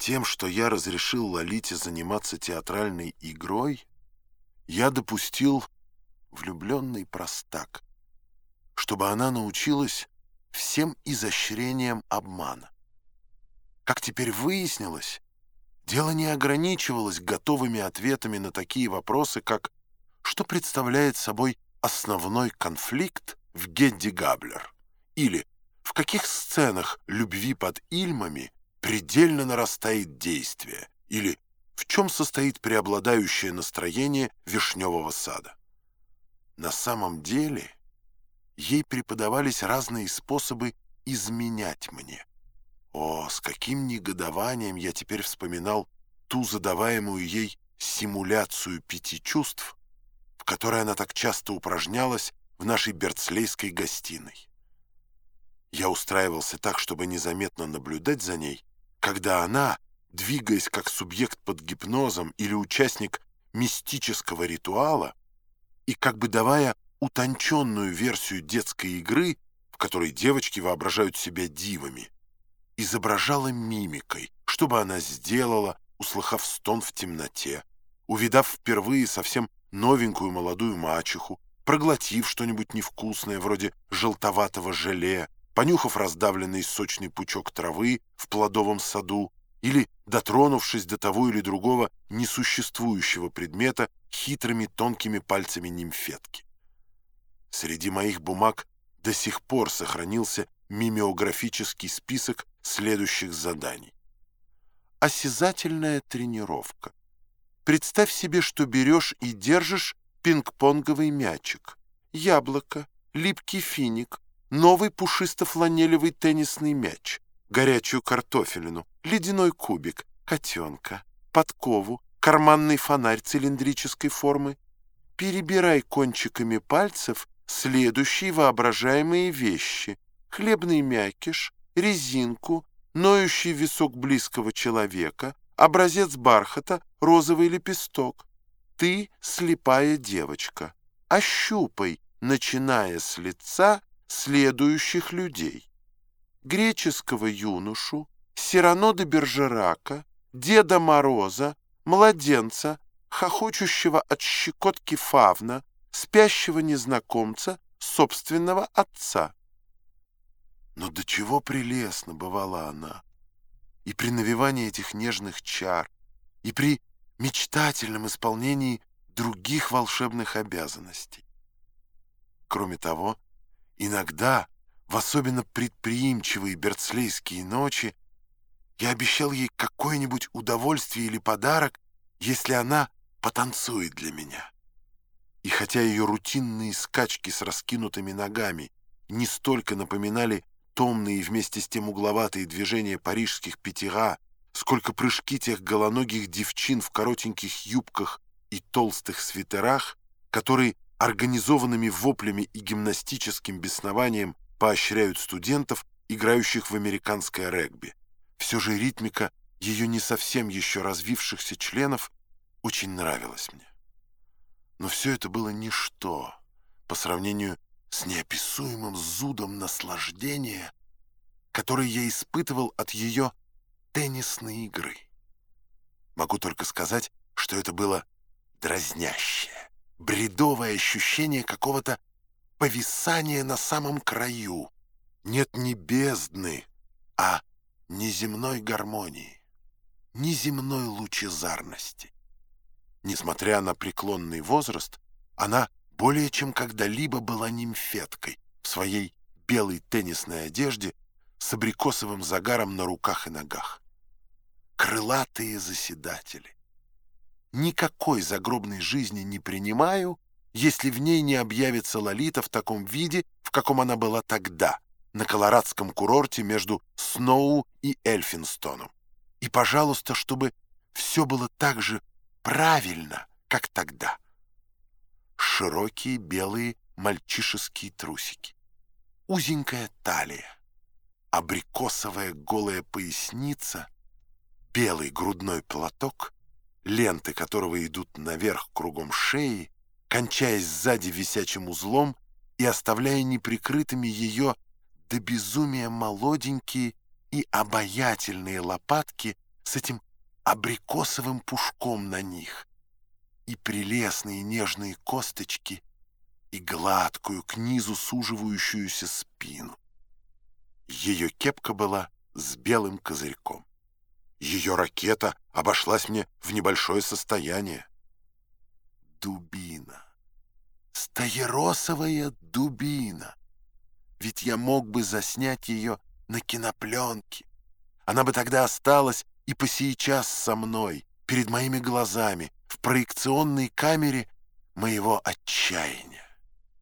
Тем, что я разрешил Лолите заниматься театральной игрой, я допустил влюбленный простак, чтобы она научилась всем изощрениям обмана. Как теперь выяснилось, дело не ограничивалось готовыми ответами на такие вопросы, как «Что представляет собой основной конфликт в Гедди Габлер?» или «В каких сценах любви под Ильмами предельно нарастает действие?» или «В чем состоит преобладающее настроение вишневого сада?» На самом деле ей преподавались разные способы изменять мне. О, с каким негодованием я теперь вспоминал ту задаваемую ей симуляцию пяти чувств, в которой она так часто упражнялась в нашей Берцлейской гостиной. Я устраивался так, чтобы незаметно наблюдать за ней, когда она, двигаясь как субъект под гипнозом или участник мистического ритуала, и как бы давая утонченную версию детской игры, в которой девочки воображают себя дивами, изображала мимикой, что бы она сделала, услыхав стон в темноте, увидав впервые совсем новенькую молодую мачеху, проглотив что-нибудь невкусное, вроде желтоватого желе, понюхав раздавленный сочный пучок травы в плодовом саду или дотронувшись до того или другого несуществующего предмета хитрыми тонкими пальцами нимфетки. Среди моих бумаг до сих пор сохранился мимеографический список следующих заданий. Осязательная тренировка. Представь себе, что берешь и держишь пинг-понговый мячик, яблоко, липкий финик, новый пушисто-фланелевый теннисный мяч, горячую картофелину, ледяной кубик, котенка, подкову, карманный фонарь цилиндрической формы. Перебирай кончиками пальцев следующие воображаемые вещи. Хлебный мякиш, резинку, ноющий висок близкого человека, образец бархата, розовый лепесток. Ты слепая девочка. Ощупай, начиная с лица, следующих людей. Греческого юношу, Сирано де Бержерака, Деда Мороза, младенца, хохочущего от щекотки фавна, спящего незнакомца, собственного отца. Но до чего прелестно бывала она! И при навивании этих нежных чар, и при мечтательном исполнении других волшебных обязанностей. Кроме того, иногда, в особенно предприимчивые берцлейские ночи, я обещал ей какое-нибудь удовольствие или подарок, если она потанцует для меня. И хотя ее рутинные скачки с раскинутыми ногами не столько напоминали томные и вместе с тем угловатые движения парижских пятера, сколько прыжки тех голоногих девчин в коротеньких юбках и толстых свитерах, которые организованными воплями и гимнастическим беснованием поощряют студентов, играющих в американское регби. Все же ритмика ее не совсем еще развившихся членов очень нравилась мне. Но все это было ничто по сравнению с неописуемым зудом наслаждения, который я испытывал от ее теннисной игры. Могу только сказать, что это было дразнящее, бредовое ощущение какого-то повисания на самом краю. Нет ни бездны, а неземной гармонии, неземной лучезарности. Несмотря на преклонный возраст, она более чем когда-либо была нимфеткой в своей белой теннисной одежде с абрикосовым загаром на руках и ногах. Крылатые заседатели. Никакой загробной жизни не принимаю, если в ней не объявится Лолита в таком виде, в каком она была тогда — на колорадском курорте между Сноу и Эльфинстоном. И, пожалуйста, чтобы все было так же правильно, как тогда. Широкие белые мальчишеские трусики, узенькая талия, абрикосовая голая поясница, белый грудной платок, ленты которого идут наверх кругом шеи, кончаясь сзади висячим узлом и оставляя неприкрытыми ее до безумия молоденькие и обаятельные лопатки с этим абрикосовым пушком на них, и прелестные нежные косточки, и гладкую к низу суживающуюся спину. Ее кепка была с белым козырьком. Ее ракета обошлась мне в небольшое состояние. Дубина. Стаеросовая дубина. Ведь я мог бы заснять ее на кинопленке. Она бы тогда осталась и по сейчас со мной, перед моими глазами, в проекционной камере моего отчаяния.